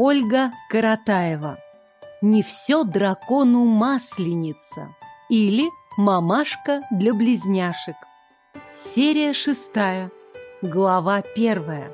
Ольга Каратаева. Не все дракону масленица. Или мамашка для близняшек. Серия шестая. Глава первая.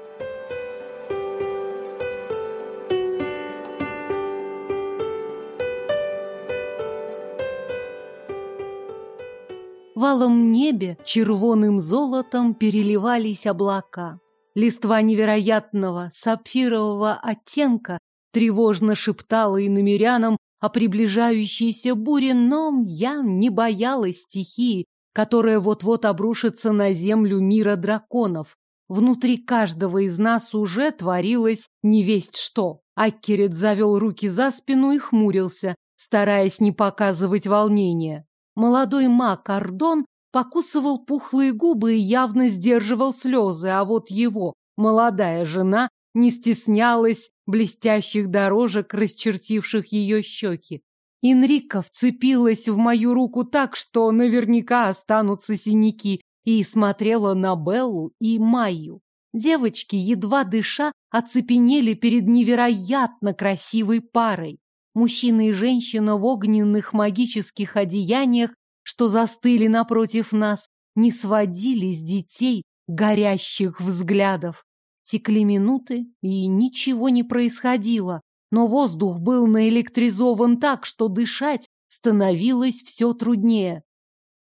В алом небе червоным золотом переливались облака. Листва невероятного сапфирового оттенка тревожно шептала и намерянам о приближающейся буре, но я не боялась стихии, которая вот-вот обрушится на землю мира драконов. Внутри каждого из нас уже творилось невесть что. Аккерет завел руки за спину и хмурился, стараясь не показывать волнения. Молодой маг Ардон покусывал пухлые губы и явно сдерживал слезы, а вот его молодая жена не стеснялась блестящих дорожек, расчертивших ее щеки. Инрика вцепилась в мою руку так, что наверняка останутся синяки, и смотрела на Беллу и Майю. Девочки, едва дыша, оцепенели перед невероятно красивой парой. Мужчина и женщина в огненных магических одеяниях что застыли напротив нас, не сводили с детей горящих взглядов. Текли минуты, и ничего не происходило, но воздух был наэлектризован так, что дышать становилось все труднее.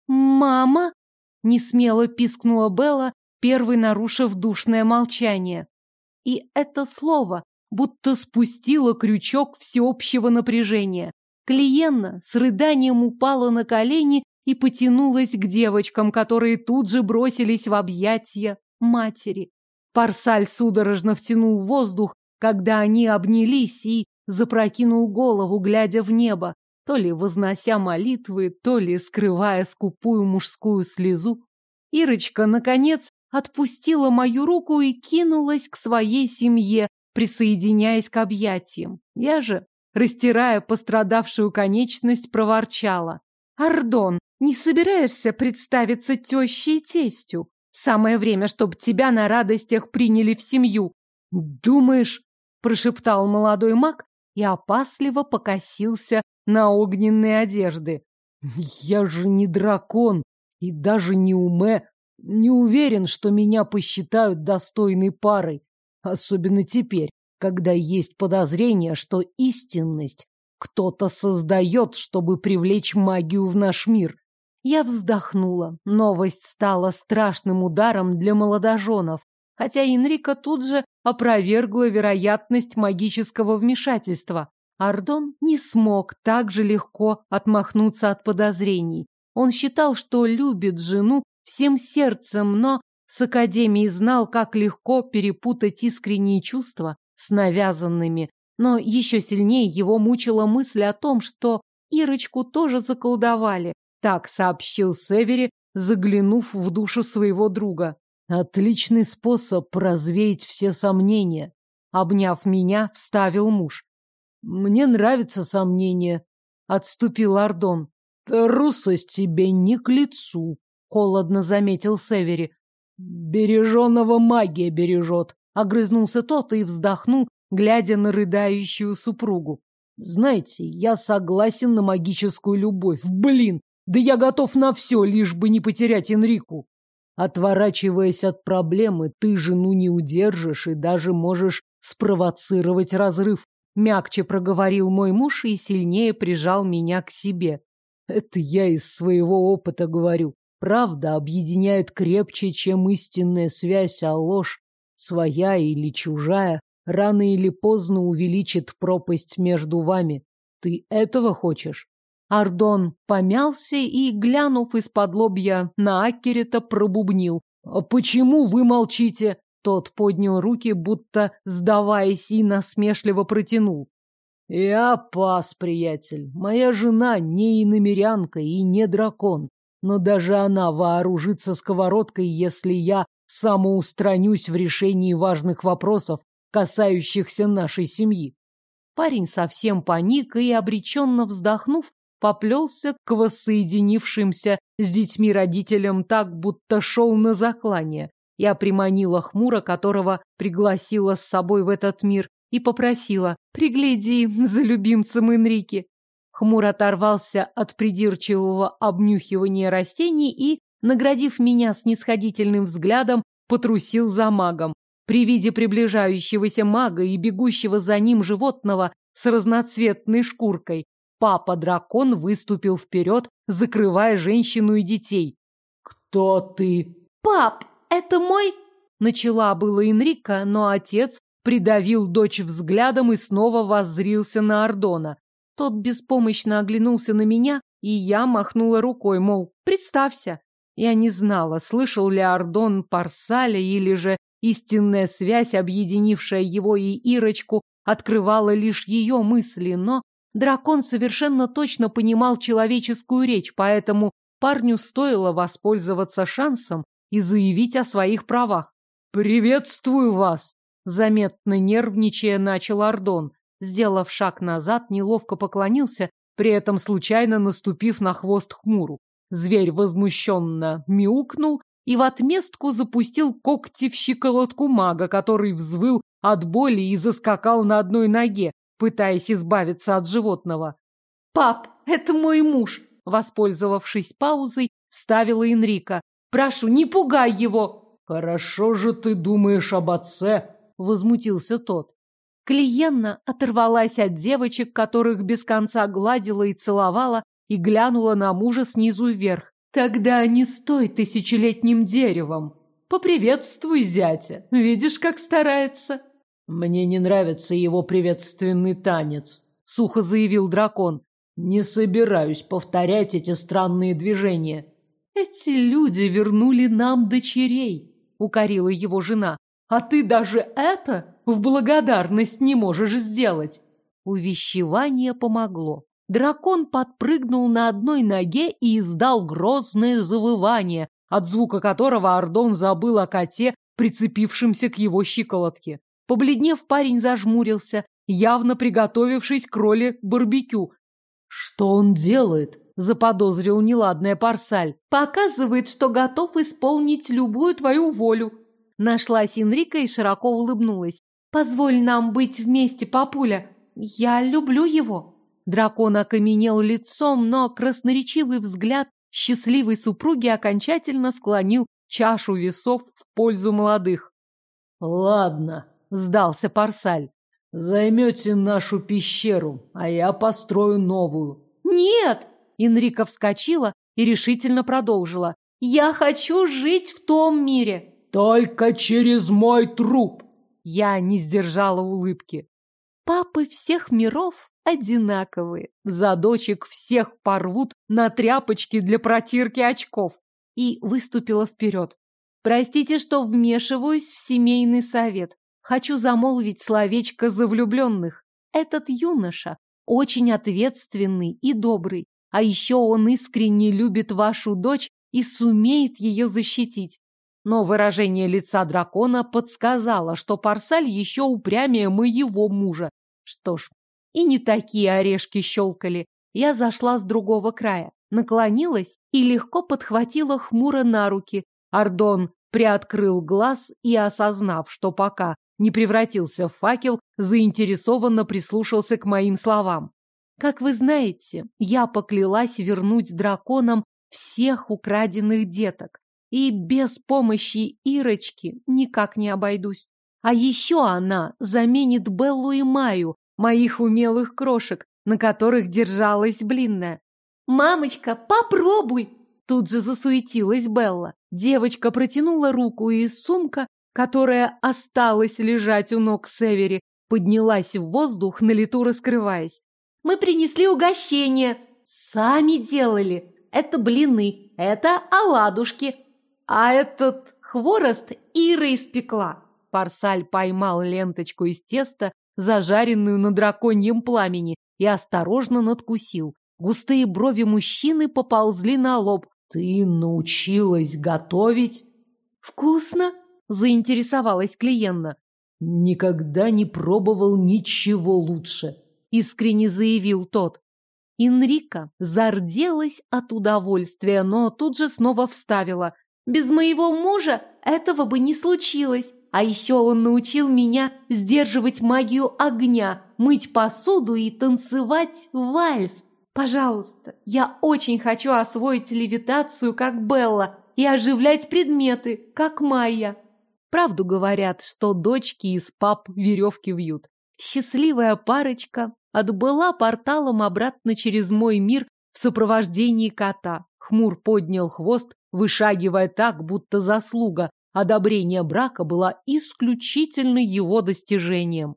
«Мама!» — несмело пискнула Белла, первой нарушив душное молчание. И это слово будто спустило крючок всеобщего напряжения. Клиенна с рыданием упала на колени и потянулась к девочкам, которые тут же бросились в объятия матери. Парсаль судорожно втянул воздух, когда они обнялись, и запрокинул голову, глядя в небо, то ли вознося молитвы, то ли скрывая скупую мужскую слезу. Ирочка, наконец, отпустила мою руку и кинулась к своей семье, присоединяясь к объятиям. Я же растирая пострадавшую конечность, проворчала. «Ардон, не собираешься представиться тещей и тестю? Самое время, чтобы тебя на радостях приняли в семью». «Думаешь?» – прошептал молодой маг и опасливо покосился на огненные одежды. «Я же не дракон и даже не уме. Не уверен, что меня посчитают достойной парой. Особенно теперь, когда есть подозрение, что истинность кто-то создает, чтобы привлечь магию в наш мир. Я вздохнула. Новость стала страшным ударом для молодоженов, хотя Инрика тут же опровергла вероятность магического вмешательства. Ардон не смог так же легко отмахнуться от подозрений. Он считал, что любит жену всем сердцем, но с Академией знал, как легко перепутать искренние чувства с навязанными, но еще сильнее его мучила мысль о том, что Ирочку тоже заколдовали. Так сообщил Севери, заглянув в душу своего друга. Отличный способ развеять все сомнения. Обняв меня, вставил муж. Мне нравятся сомнения, отступил Ардон. Трусость тебе не к лицу, холодно заметил Севери. Береженого магия бережет. Огрызнулся тот и вздохнул, глядя на рыдающую супругу. Знаете, я согласен на магическую любовь. Блин, да я готов на все, лишь бы не потерять Энрику. Отворачиваясь от проблемы, ты жену не удержишь и даже можешь спровоцировать разрыв. Мягче проговорил мой муж и сильнее прижал меня к себе. Это я из своего опыта говорю. Правда объединяет крепче, чем истинная связь, а ложь своя или чужая, рано или поздно увеличит пропасть между вами. Ты этого хочешь? Ардон помялся и, глянув из-под лобья на Аккерета, пробубнил. «А почему вы молчите?» Тот поднял руки, будто сдаваясь, и насмешливо протянул. «Я пас, приятель. Моя жена не иномерянка и не дракон. Но даже она вооружится сковородкой, если я самоустранюсь в решении важных вопросов, касающихся нашей семьи. Парень совсем паник и, обреченно вздохнув, поплелся к воссоединившимся с детьми родителям так, будто шел на заклание. Я приманила хмура, которого пригласила с собой в этот мир, и попросила «Пригляди за любимцем Энрике». Хмур оторвался от придирчивого обнюхивания растений и, наградив меня снисходительным взглядом, потрусил за магом. При виде приближающегося мага и бегущего за ним животного с разноцветной шкуркой, папа-дракон выступил вперед, закрывая женщину и детей. «Кто ты?» «Пап, это мой...» Начала было Энрика, но отец придавил дочь взглядом и снова воззрился на Ордона. Тот беспомощно оглянулся на меня, и я махнула рукой, мол, представься. Я не знала, слышал ли Ордон Парсаля или же истинная связь, объединившая его и Ирочку, открывала лишь ее мысли, но дракон совершенно точно понимал человеческую речь, поэтому парню стоило воспользоваться шансом и заявить о своих правах. «Приветствую вас!» Заметно нервничая, начал Ордон. Сделав шаг назад, неловко поклонился, при этом случайно наступив на хвост хмуру. Зверь возмущенно мяукнул и в отместку запустил когти в щиколотку мага, который взвыл от боли и заскакал на одной ноге, пытаясь избавиться от животного. «Пап, это мой муж!» Воспользовавшись паузой, вставила Энрика. «Прошу, не пугай его!» «Хорошо же ты думаешь об отце!» Возмутился тот. Клиенна оторвалась от девочек, которых без конца гладила и целовала, и глянула на мужа снизу вверх. «Тогда не стой тысячелетним деревом. Поприветствуй зятя. Видишь, как старается?» «Мне не нравится его приветственный танец», — сухо заявил дракон. «Не собираюсь повторять эти странные движения». «Эти люди вернули нам дочерей», — укорила его жена. «А ты даже это в благодарность не можешь сделать». Увещевание помогло. Дракон подпрыгнул на одной ноге и издал грозное завывание, от звука которого Ордон забыл о коте, прицепившемся к его щиколотке. Побледнев, парень зажмурился, явно приготовившись к роли барбекю. «Что он делает?» — заподозрил неладная Парсаль. «Показывает, что готов исполнить любую твою волю». Нашлась Энрика и широко улыбнулась. «Позволь нам быть вместе, папуля. Я люблю его». Дракон окаменел лицом, но красноречивый взгляд счастливой супруги окончательно склонил чашу весов в пользу молодых. «Ладно», — сдался Парсаль, — «займете нашу пещеру, а я построю новую». «Нет!» — Инрика вскочила и решительно продолжила. «Я хочу жить в том мире!» «Только через мой труп!» Я не сдержала улыбки. Папы всех миров одинаковые. За дочек всех порвут на тряпочки для протирки очков. И выступила вперед. Простите, что вмешиваюсь в семейный совет. Хочу замолвить словечко за влюбленных. Этот юноша очень ответственный и добрый. А еще он искренне любит вашу дочь и сумеет ее защитить. Но выражение лица дракона подсказало, что Парсаль еще упрямее моего мужа. Что ж, и не такие орешки щелкали. Я зашла с другого края, наклонилась и легко подхватила хмуро на руки. Ардон приоткрыл глаз и, осознав, что пока не превратился в факел, заинтересованно прислушался к моим словам. Как вы знаете, я поклялась вернуть драконам всех украденных деток. И без помощи Ирочки никак не обойдусь. А еще она заменит Беллу и Маю, моих умелых крошек, на которых держалась блинная. «Мамочка, попробуй!» Тут же засуетилась Белла. Девочка протянула руку, и сумка, которая осталась лежать у ног Севери, поднялась в воздух, на лету раскрываясь. «Мы принесли угощение. Сами делали. Это блины, это оладушки. А этот хворост Ира испекла». Парсаль поймал ленточку из теста, зажаренную на драконьем пламени, и осторожно надкусил. Густые брови мужчины поползли на лоб. «Ты научилась готовить?» «Вкусно?» – заинтересовалась клиентна. «Никогда не пробовал ничего лучше», – искренне заявил тот. Инрика зарделась от удовольствия, но тут же снова вставила. «Без моего мужа этого бы не случилось. А еще он научил меня сдерживать магию огня, мыть посуду и танцевать вальс. Пожалуйста, я очень хочу освоить левитацию, как Белла, и оживлять предметы, как Майя. Правду говорят, что дочки из пап веревки вьют. Счастливая парочка отбыла порталом обратно через мой мир в сопровождении кота. Хмур поднял хвост, вышагивая так, будто заслуга одобрения брака была исключительно его достижением.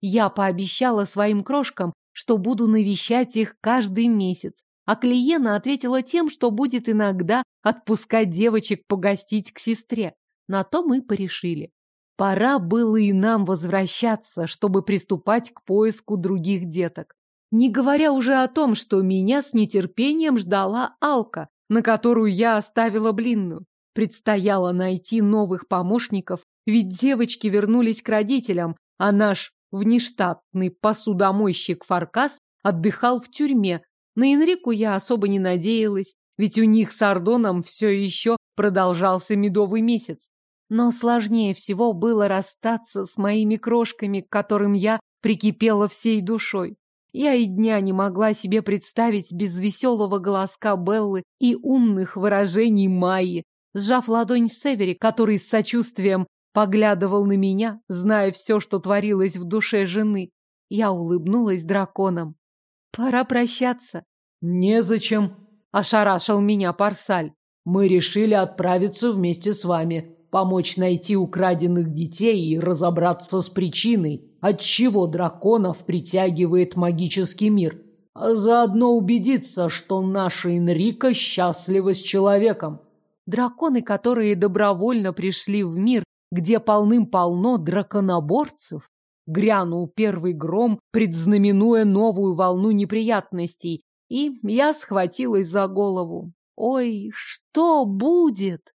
Я пообещала своим крошкам, что буду навещать их каждый месяц, а Клиена ответила тем, что будет иногда отпускать девочек погостить к сестре. На то мы порешили. Пора было и нам возвращаться, чтобы приступать к поиску других деток. Не говоря уже о том, что меня с нетерпением ждала Алка, на которую я оставила блинную. Предстояло найти новых помощников, ведь девочки вернулись к родителям, а наш внештатный посудомойщик Фаркас отдыхал в тюрьме. На Энрику я особо не надеялась, ведь у них с Ардоном все еще продолжался медовый месяц. Но сложнее всего было расстаться с моими крошками, к которым я прикипела всей душой. Я и дня не могла себе представить без веселого голоска Беллы и умных выражений Майи. Сжав ладонь Севери, который с сочувствием поглядывал на меня, зная все, что творилось в душе жены, я улыбнулась драконом. Пора прощаться. Незачем, ошарашил меня Парсаль. Мы решили отправиться вместе с вами помочь найти украденных детей и разобраться с причиной, отчего драконов притягивает магический мир, а заодно убедиться, что наша Энрика счастлива с человеком. Драконы, которые добровольно пришли в мир, где полным-полно драконоборцев, грянул первый гром, предзнаменуя новую волну неприятностей, и я схватилась за голову. Ой, что будет?